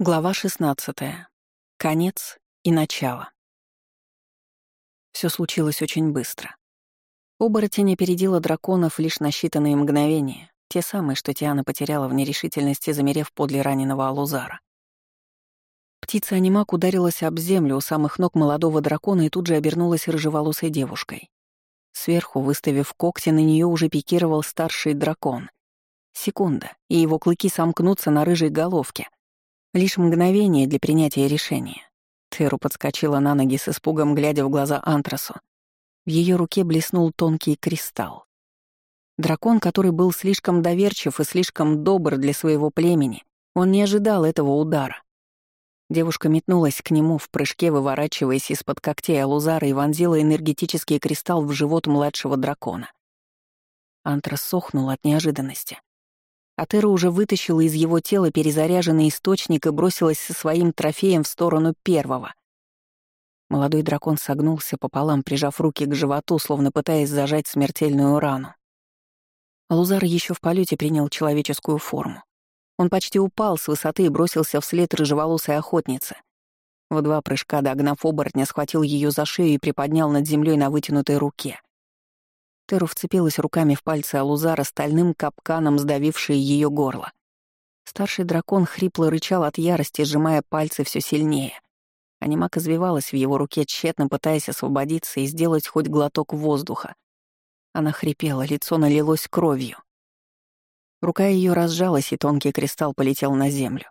Глава 16. Конец и начало. Все случилось очень быстро. Оборотень опередила драконов лишь на считанные мгновения, те самые, что Тиана потеряла в нерешительности, замерев подле раненого Алузара. Птица-анимак ударилась об землю у самых ног молодого дракона и тут же обернулась рыжеволосой девушкой. Сверху, выставив когти, на нее уже пикировал старший дракон. Секунда, и его клыки сомкнутся на рыжей головке — Лишь мгновение для принятия решения. Теру подскочила на ноги с испугом, глядя в глаза Антрасу. В ее руке блеснул тонкий кристалл. Дракон, который был слишком доверчив и слишком добр для своего племени, он не ожидал этого удара. Девушка метнулась к нему в прыжке, выворачиваясь из-под когтей Алузара и вонзила энергетический кристалл в живот младшего дракона. Антрас сохнул от неожиданности. Атера уже вытащила из его тела перезаряженный источник и бросилась со своим трофеем в сторону первого. Молодой дракон согнулся пополам, прижав руки к животу, словно пытаясь зажать смертельную рану. Лузар еще в полете принял человеческую форму. Он почти упал с высоты и бросился вслед рыжеволосой охотнице. В два прыжка, догнав оборотня, схватил ее за шею и приподнял над землей на вытянутой руке. Теру вцепилась руками в пальцы Алузара, стальным капканом сдавившие ее горло. Старший дракон хрипло рычал от ярости, сжимая пальцы все сильнее. Анимак извивалась в его руке, тщетно пытаясь освободиться и сделать хоть глоток воздуха. Она хрипела, лицо налилось кровью. Рука ее разжалась, и тонкий кристалл полетел на землю.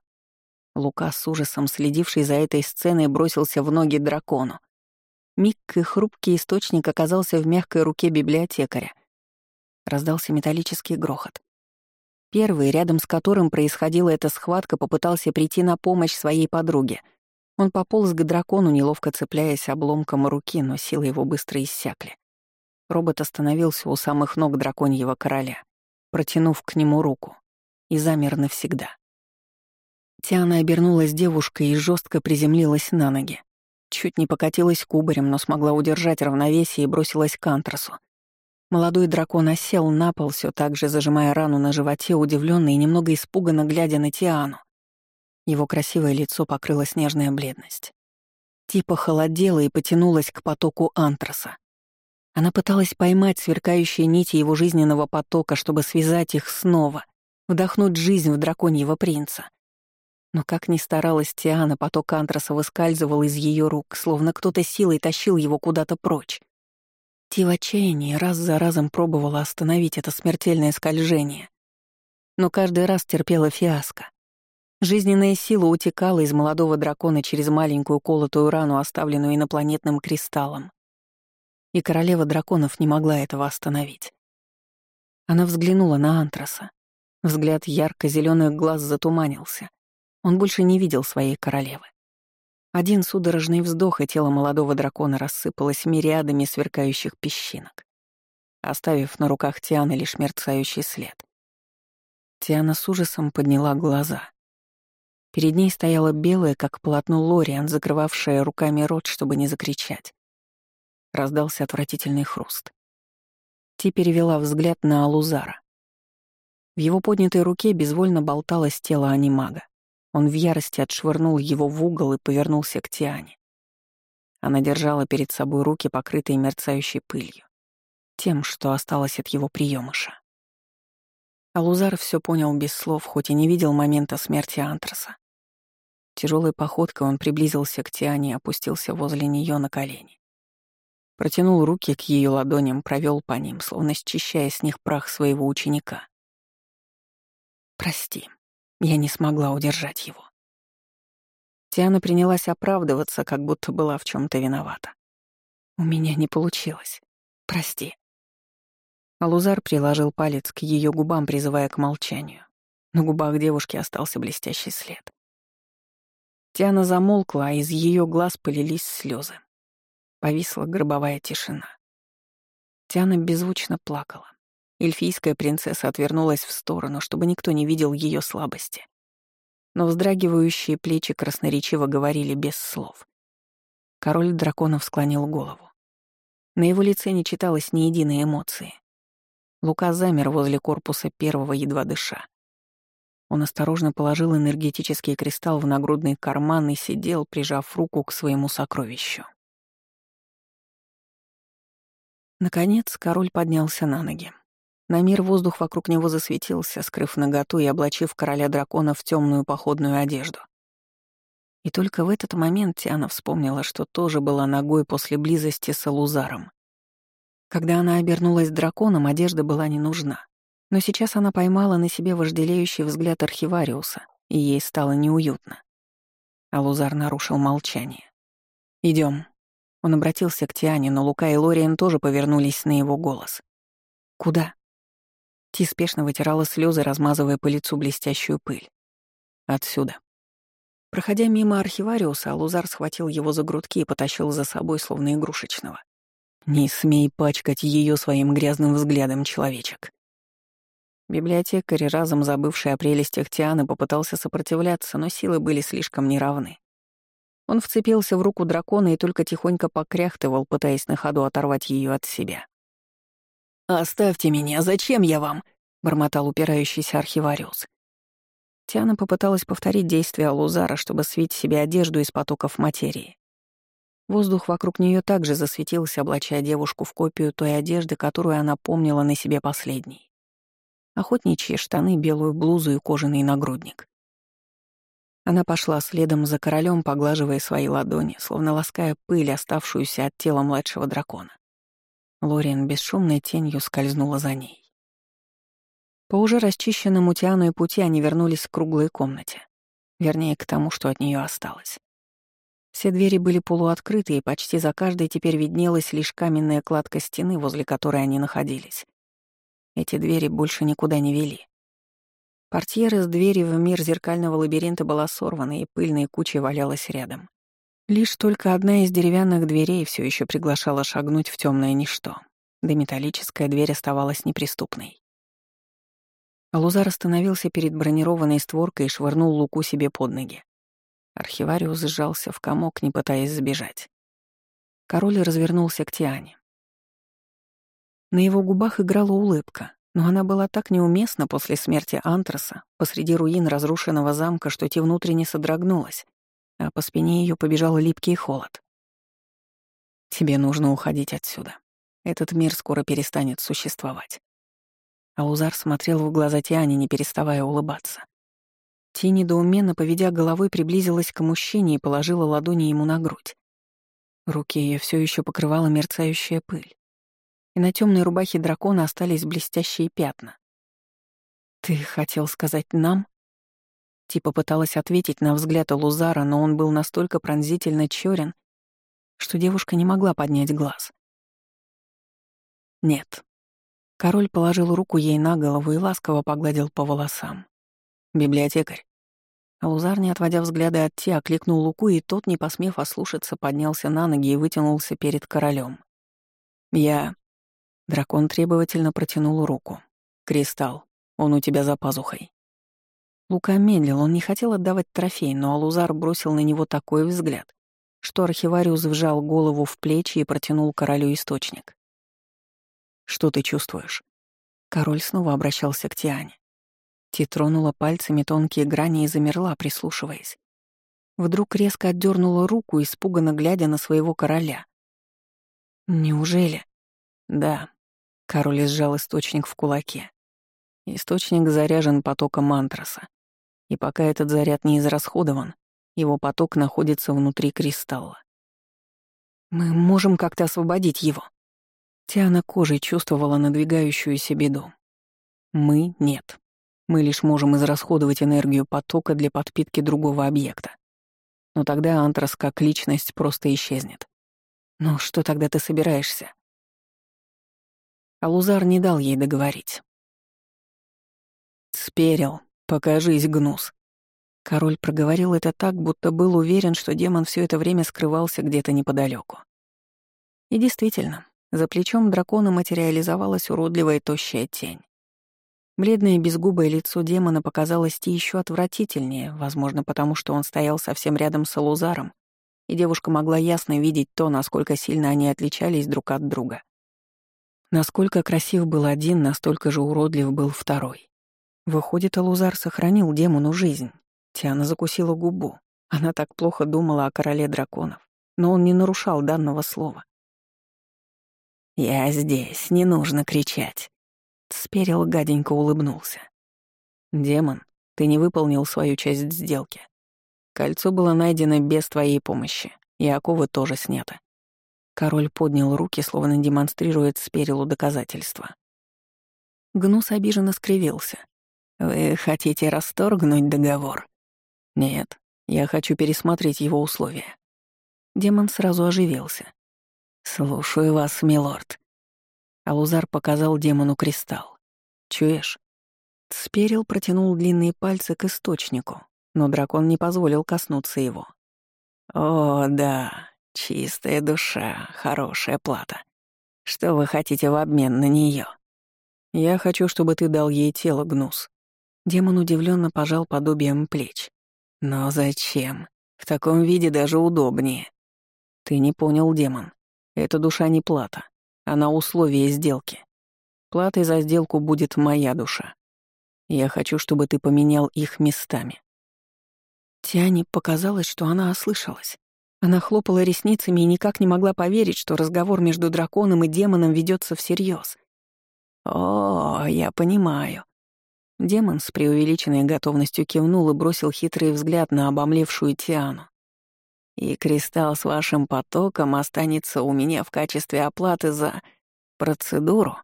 Лука с ужасом, следивший за этой сценой, бросился в ноги дракону. Миг и хрупкий источник оказался в мягкой руке библиотекаря. Раздался металлический грохот. Первый, рядом с которым происходила эта схватка, попытался прийти на помощь своей подруге. Он пополз к дракону, неловко цепляясь обломком руки, но силы его быстро иссякли. Робот остановился у самых ног драконьего короля, протянув к нему руку, и замер навсегда. Тиана обернулась девушкой и жестко приземлилась на ноги. Чуть не покатилась кубарем, но смогла удержать равновесие и бросилась к антрасу. Молодой дракон осел на пол, все так же зажимая рану на животе, удивленно и немного испуганно глядя на Тиану. Его красивое лицо покрыло снежная бледность. Типа холодела и потянулась к потоку антраса. Она пыталась поймать сверкающие нити его жизненного потока, чтобы связать их снова, вдохнуть жизнь в драконьего принца. Но как ни старалась Тиана, поток антраса выскальзывал из ее рук, словно кто-то силой тащил его куда-то прочь. Ти в отчаянии раз за разом пробовала остановить это смертельное скольжение. Но каждый раз терпела фиаско. Жизненная сила утекала из молодого дракона через маленькую колотую рану, оставленную инопланетным кристаллом. И королева драконов не могла этого остановить. Она взглянула на Антраса. Взгляд ярко зеленых глаз затуманился. Он больше не видел своей королевы. Один судорожный вздох, и тело молодого дракона рассыпалось мириадами сверкающих песчинок, оставив на руках Тианы лишь мерцающий след. Тиана с ужасом подняла глаза. Перед ней стояла белая, как полотно Лориан, закрывавшая руками рот, чтобы не закричать. Раздался отвратительный хруст. Ти перевела взгляд на Алузара. В его поднятой руке безвольно болталось тело анимага. Он в ярости отшвырнул его в угол и повернулся к Тиане. Она держала перед собой руки, покрытые мерцающей пылью, тем, что осталось от его приемыша. Алузар все понял без слов, хоть и не видел момента смерти Антраса. Тяжелой походкой он приблизился к Тиане и опустился возле нее на колени. Протянул руки к ее ладоням, провел по ним, словно счищая с них прах своего ученика. «Прости», я не смогла удержать его. Тиана принялась оправдываться, как будто была в чем то виновата. «У меня не получилось. Прости». Алузар приложил палец к ее губам, призывая к молчанию. На губах девушки остался блестящий след. Тиана замолкла, а из ее глаз полились слезы. Повисла гробовая тишина. Тиана беззвучно плакала. Эльфийская принцесса отвернулась в сторону, чтобы никто не видел ее слабости. Но вздрагивающие плечи красноречиво говорили без слов. Король драконов склонил голову. На его лице не читалось ни единой эмоции. Лука замер возле корпуса первого, едва дыша. Он осторожно положил энергетический кристалл в нагрудный карман и сидел, прижав руку к своему сокровищу. Наконец король поднялся на ноги. На мир воздух вокруг него засветился, скрыв наготу и облачив короля дракона в темную походную одежду. И только в этот момент Тиана вспомнила, что тоже была ногой после близости с Алузаром. Когда она обернулась драконом, одежда была не нужна. Но сейчас она поймала на себе вожделеющий взгляд архивариуса, и ей стало неуютно. Алузар нарушил молчание. Идем. Он обратился к Тиане, но Лука и Лориен тоже повернулись на его голос. «Куда?» Ти спешно вытирала слезы, размазывая по лицу блестящую пыль. «Отсюда». Проходя мимо архивариуса, Алузар схватил его за грудки и потащил за собой, словно игрушечного. «Не смей пачкать ее своим грязным взглядом, человечек». Библиотекарь, разом забывший о прелестях Тианы, попытался сопротивляться, но силы были слишком неравны. Он вцепился в руку дракона и только тихонько покряхтывал, пытаясь на ходу оторвать ее от себя. «Оставьте меня, зачем я вам?» — бормотал упирающийся архивариус. Тиана попыталась повторить действия Лузара, чтобы свить себе одежду из потоков материи. Воздух вокруг нее также засветился, облачая девушку в копию той одежды, которую она помнила на себе последней охотничьи штаны, белую блузу и кожаный нагрудник. Она пошла следом за королем, поглаживая свои ладони, словно лаская пыль, оставшуюся от тела младшего дракона. Лориан бесшумной тенью скользнула за ней. По уже расчищенному Тиану и пути они вернулись к круглой комнате. Вернее, к тому, что от нее осталось. Все двери были полуоткрыты, и почти за каждой теперь виднелась лишь каменная кладка стены, возле которой они находились. Эти двери больше никуда не вели. Портьера с двери в мир зеркального лабиринта была сорвана, и пыльной кучей валялась рядом. Лишь только одна из деревянных дверей все еще приглашала шагнуть в темное ничто, да металлическая дверь оставалась неприступной. Алузар остановился перед бронированной створкой и швырнул луку себе под ноги. Архивариус сжался в комок, не пытаясь сбежать. Король развернулся к Тиане. На его губах играла улыбка, но она была так неуместна после смерти Антраса посреди руин разрушенного замка, что те внутренне содрогнулась, а по спине ее побежал липкий холод. «Тебе нужно уходить отсюда. Этот мир скоро перестанет существовать». Аузар смотрел в глаза Тиане, не переставая улыбаться. Ти, недоуменно поведя головой, приблизилась к мужчине и положила ладони ему на грудь. Руки ее все еще покрывала мерцающая пыль и на темной рубахе дракона остались блестящие пятна. «Ты хотел сказать нам?» Типа пыталась ответить на взгляд Лузара, но он был настолько пронзительно черен, что девушка не могла поднять глаз. «Нет». Король положил руку ей на голову и ласково погладил по волосам. «Библиотекарь». Алузар, не отводя взгляда от Ти, окликнул Луку, и тот, не посмев ослушаться, поднялся на ноги и вытянулся перед королем. «Я...» Дракон требовательно протянул руку. «Кристалл, он у тебя за пазухой». Лука медлил, он не хотел отдавать трофей, но Алузар бросил на него такой взгляд, что архивариус вжал голову в плечи и протянул королю источник. «Что ты чувствуешь?» Король снова обращался к Тиане. Ти тронула пальцами тонкие грани и замерла, прислушиваясь. Вдруг резко отдернула руку, испуганно глядя на своего короля. «Неужели?» «Да», Король сжал источник в кулаке. Источник заряжен потоком антраса. И пока этот заряд не израсходован, его поток находится внутри кристалла. «Мы можем как-то освободить его». Тиана кожей чувствовала надвигающуюся беду. «Мы — нет. Мы лишь можем израсходовать энергию потока для подпитки другого объекта. Но тогда антрас как личность просто исчезнет. Но что тогда ты собираешься? Алузар не дал ей договорить. «Сперил, покажись, гнус». Король проговорил это так, будто был уверен, что демон все это время скрывался где-то неподалеку. И действительно, за плечом дракона материализовалась уродливая тощая тень. Бледное безгубое лицо демона показалось Ти еще отвратительнее, возможно, потому что он стоял совсем рядом с Алузаром, и девушка могла ясно видеть то, насколько сильно они отличались друг от друга. Насколько красив был один, настолько же уродлив был второй. Выходит, Алузар сохранил демону жизнь. Тиана закусила губу. Она так плохо думала о короле драконов, но он не нарушал данного слова. «Я здесь, не нужно кричать», — Сперил гаденько улыбнулся. «Демон, ты не выполнил свою часть сделки. Кольцо было найдено без твоей помощи, и оковы тоже сняты». Король поднял руки, словно демонстрирует Сперилу доказательства. Гнус обиженно скривился. «Вы хотите расторгнуть договор?» «Нет, я хочу пересмотреть его условия». Демон сразу оживился. «Слушаю вас, милорд». Алузар показал демону кристалл. «Чуешь?» Сперил протянул длинные пальцы к источнику, но дракон не позволил коснуться его. «О, да, чистая душа, хорошая плата. Что вы хотите в обмен на нее? «Я хочу, чтобы ты дал ей тело, Гнус». Демон удивленно пожал подобием плеч. «Но зачем? В таком виде даже удобнее». «Ты не понял, демон. Эта душа не плата. Она условие сделки. Платой за сделку будет моя душа. Я хочу, чтобы ты поменял их местами». Тиане показалось, что она ослышалась. Она хлопала ресницами и никак не могла поверить, что разговор между драконом и демоном ведется всерьез. «О, я понимаю». Демон с преувеличенной готовностью кивнул и бросил хитрый взгляд на обомлевшую Тиану. И кристалл с вашим потоком останется у меня в качестве оплаты за процедуру?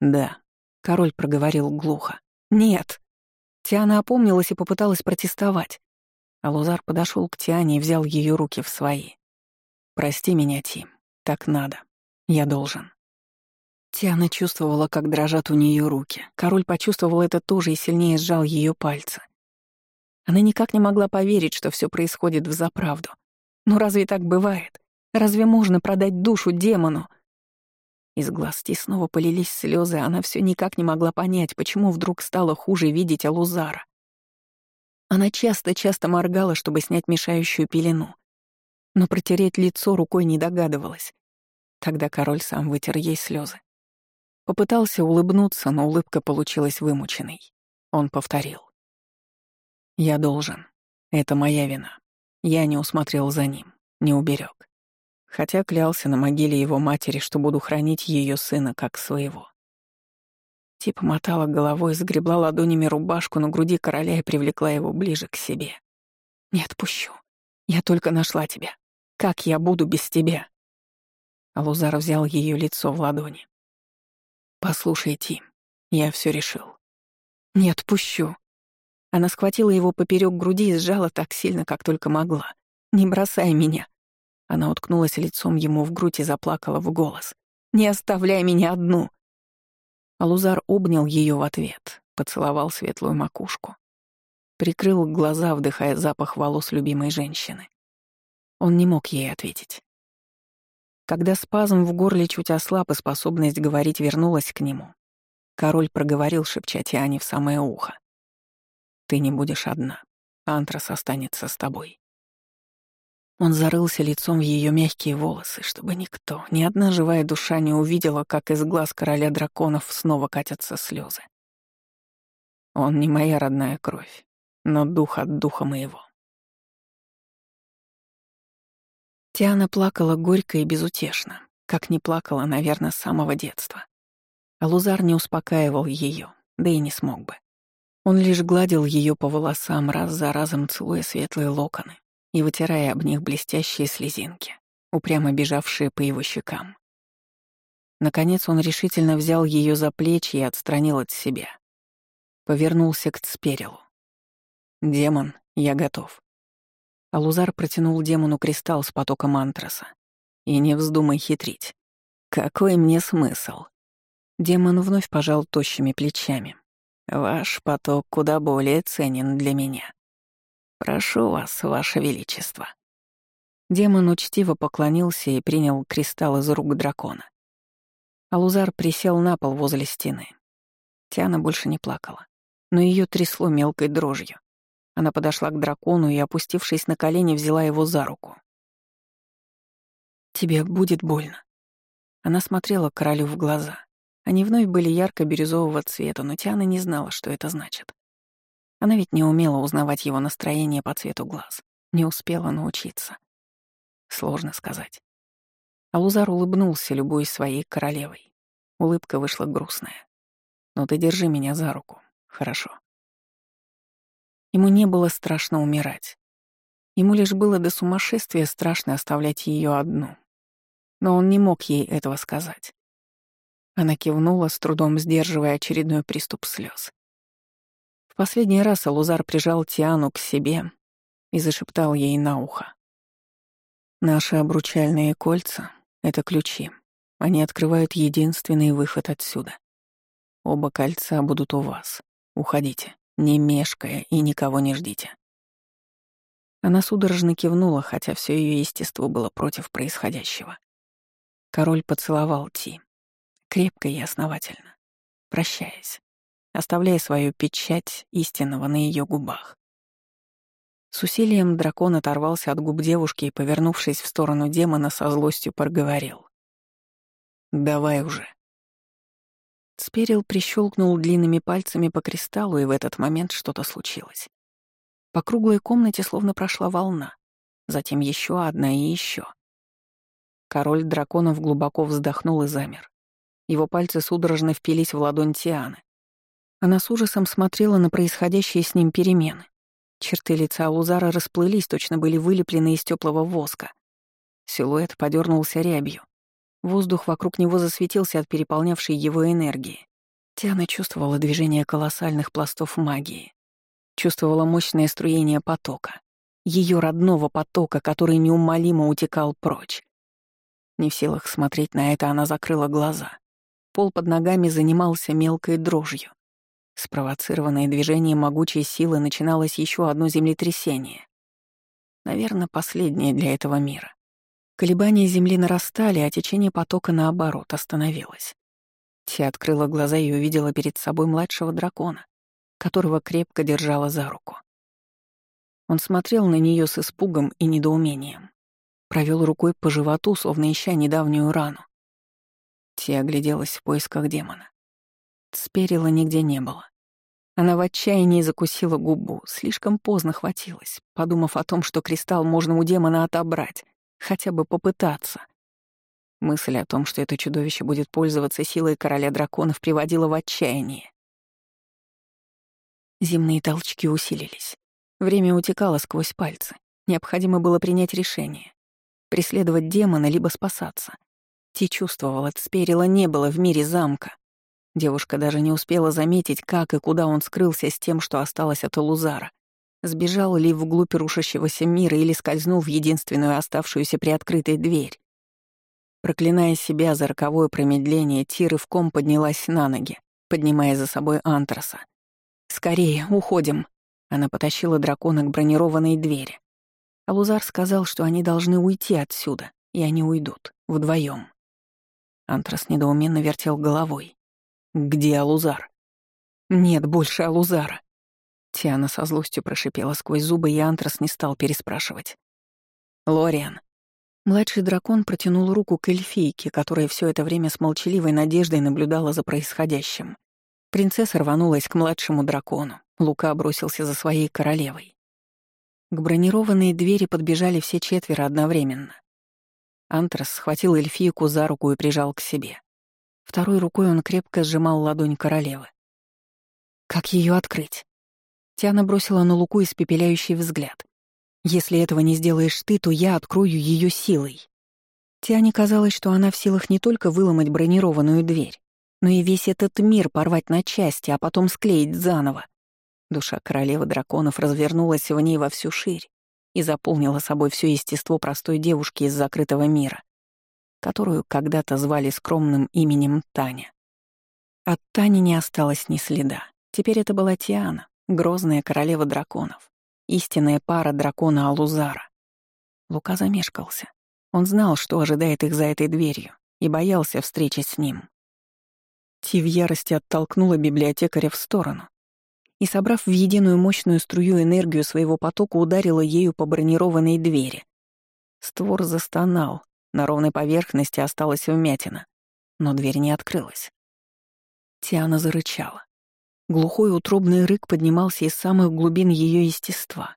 Да, король проговорил глухо. Нет. Тиана опомнилась и попыталась протестовать. А Лузар подошел к Тиане и взял ее руки в свои. «Прости меня, Тим. Так надо. Я должен». Тиана чувствовала, как дрожат у нее руки. Король почувствовал это тоже и сильнее сжал ее пальцы. Она никак не могла поверить, что все происходит в заправду. Ну разве так бывает? Разве можно продать душу демону? Из глаз Ти снова полились слезы, она все никак не могла понять, почему вдруг стало хуже видеть Алузара. Она часто-часто моргала, чтобы снять мешающую пелену, но протереть лицо рукой не догадывалась. Тогда король сам вытер ей слезы. Попытался улыбнуться, но улыбка получилась вымученной. Он повторил. «Я должен. Это моя вина. Я не усмотрел за ним, не уберег. Хотя клялся на могиле его матери, что буду хранить ее сына как своего. Типа мотала головой, сгребла ладонями рубашку на груди короля и привлекла его ближе к себе. «Не отпущу. Я только нашла тебя. Как я буду без тебя?» Алузар взял ее лицо в ладони. «Послушай, Тим, я все решил». «Не отпущу. Она схватила его поперек груди и сжала так сильно, как только могла. «Не бросай меня!» Она уткнулась лицом ему в грудь и заплакала в голос. «Не оставляй меня одну!» Алузар обнял ее в ответ, поцеловал светлую макушку. Прикрыл глаза, вдыхая запах волос любимой женщины. Он не мог ей ответить. Когда спазм в горле чуть ослаб и способность говорить вернулась к нему, король проговорил, шепча Тиане в самое ухо. Ты не будешь одна. Антрас останется с тобой. Он зарылся лицом в ее мягкие волосы, чтобы никто, ни одна живая душа не увидела, как из глаз короля драконов снова катятся слезы. Он не моя родная кровь, но дух от духа моего. Тиана плакала горько и безутешно, как не плакала, наверное, с самого детства. А Лузар не успокаивал ее, да и не смог бы. Он лишь гладил ее по волосам, раз за разом целуя светлые локоны и вытирая об них блестящие слезинки, упрямо бежавшие по его щекам. Наконец он решительно взял ее за плечи и отстранил от себя. Повернулся к Цперилу. «Демон, я готов». Алузар протянул демону кристалл с потоком антраса. «И не вздумай хитрить. Какой мне смысл?» Демон вновь пожал тощими плечами. Ваш поток куда более ценен для меня. Прошу вас, ваше величество». Демон учтиво поклонился и принял кристалл из рук дракона. Алузар присел на пол возле стены. Тиана больше не плакала, но ее трясло мелкой дрожью. Она подошла к дракону и, опустившись на колени, взяла его за руку. «Тебе будет больно». Она смотрела королю в глаза. Они вновь были ярко-бирюзового цвета, но Тиана не знала, что это значит. Она ведь не умела узнавать его настроение по цвету глаз, не успела научиться. Сложно сказать. Алузар улыбнулся, любуясь своей королевой. Улыбка вышла грустная. «Ну ты держи меня за руку, хорошо?» Ему не было страшно умирать. Ему лишь было до сумасшествия страшно оставлять ее одну. Но он не мог ей этого сказать. Она кивнула, с трудом сдерживая очередной приступ слез. В последний раз Алузар прижал Тиану к себе и зашептал ей на ухо. «Наши обручальные кольца — это ключи. Они открывают единственный выход отсюда. Оба кольца будут у вас. Уходите, не мешкая и никого не ждите». Она судорожно кивнула, хотя все ее естество было против происходящего. Король поцеловал Ти, крепко и основательно, прощаясь, оставляя свою печать истинного на ее губах. С усилием дракон оторвался от губ девушки и, повернувшись в сторону демона, со злостью проговорил. «Давай уже». Сперил прищелкнул длинными пальцами по кристаллу, и в этот момент что-то случилось. По круглой комнате словно прошла волна, затем еще одна и еще. Король драконов глубоко вздохнул и замер. Его пальцы судорожно впились в ладонь Тианы. Она с ужасом смотрела на происходящие с ним перемены. Черты лица Лузара расплылись, точно были вылеплены из теплого воска. Силуэт подернулся рябью. Воздух вокруг него засветился от переполнявшей его энергии. Тиана чувствовала движение колоссальных пластов магии. Чувствовала мощное струение потока. Ее родного потока, который неумолимо утекал прочь. Не в силах смотреть на это, она закрыла глаза. Пол под ногами занимался мелкой дрожью. Спровоцированное движением могучей силы начиналось еще одно землетрясение. Наверное, последнее для этого мира. Колебания земли нарастали, а течение потока, наоборот, остановилось. Ти открыла глаза и увидела перед собой младшего дракона, которого крепко держала за руку. Он смотрел на нее с испугом и недоумением. Провел рукой по животу, словно ища недавнюю рану. Ти огляделась в поисках демона. Сперила нигде не было. Она в отчаянии закусила губу, слишком поздно хватилась, подумав о том, что кристалл можно у демона отобрать, хотя бы попытаться. Мысль о том, что это чудовище будет пользоваться силой короля драконов, приводила в отчаяние. Земные толчки усилились. Время утекало сквозь пальцы. Необходимо было принять решение. Преследовать демона, либо спасаться — Ти чувствовала, Цперила не было в мире замка. Девушка даже не успела заметить, как и куда он скрылся с тем, что осталось от Лузара. Сбежал ли вглубь рушащегося мира или скользнул в единственную оставшуюся приоткрытой дверь. Проклиная себя за роковое промедление, Ти рывком поднялась на ноги, поднимая за собой Антраса. «Скорее, уходим!» Она потащила дракона к бронированной двери. Алузар сказал, что они должны уйти отсюда, и они уйдут, вдвоем. Антрас недоуменно вертел головой. «Где Алузар?» «Нет больше Алузара». Тиана со злостью прошипела сквозь зубы, и Антрас не стал переспрашивать. «Лориан». Младший дракон протянул руку к эльфийке, которая все это время с молчаливой надеждой наблюдала за происходящим. Принцесса рванулась к младшему дракону. Лука бросился за своей королевой. К бронированной двери подбежали все четверо одновременно. Антрас схватил эльфийку за руку и прижал к себе. Второй рукой он крепко сжимал ладонь королевы. «Как ее открыть?» Тиана бросила на Луку испепеляющий взгляд. «Если этого не сделаешь ты, то я открою ее силой». Тиане казалось, что она в силах не только выломать бронированную дверь, но и весь этот мир порвать на части, а потом склеить заново. Душа королевы драконов развернулась в ней во всю ширь, и заполнила собой все естество простой девушки из закрытого мира, которую когда-то звали скромным именем Таня. От Тани не осталось ни следа. Теперь это была Тиана, грозная королева драконов, истинная пара дракона Алузара. Лука замешкался. Он знал, что ожидает их за этой дверью, и боялся встречи с ним. Ти в ярости оттолкнула библиотекаря в сторону, и, собрав в единую мощную струю энергию своего потока, ударила ею по бронированной двери. Створ застонал, на ровной поверхности осталась вмятина, но дверь не открылась. Тиана зарычала. Глухой утробный рык поднимался из самых глубин ее естества.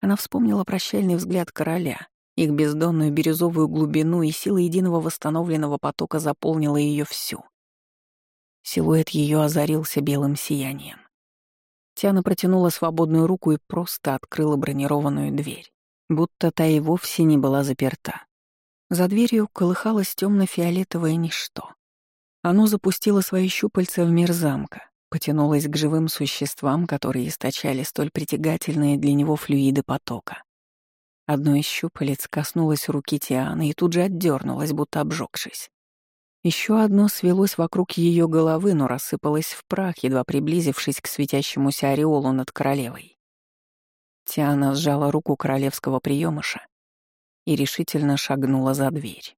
Она вспомнила прощальный взгляд короля, их бездонную бирюзовую глубину и сила единого восстановленного потока заполнила ее всю. Силуэт ее озарился белым сиянием. Тиана протянула свободную руку и просто открыла бронированную дверь, будто та и вовсе не была заперта. За дверью колыхалось темно-фиолетовое ничто. Оно запустило свои щупальца в мир замка, потянулось к живым существам, которые источали столь притягательные для него флюиды потока. Одно из щупалец коснулось руки Тианы и тут же отдернулось, будто обжегшись. Еще одно свелось вокруг ее головы, но рассыпалось в прах, едва приблизившись к светящемуся ореолу над королевой. Тиана сжала руку королевского приемыша и решительно шагнула за дверь.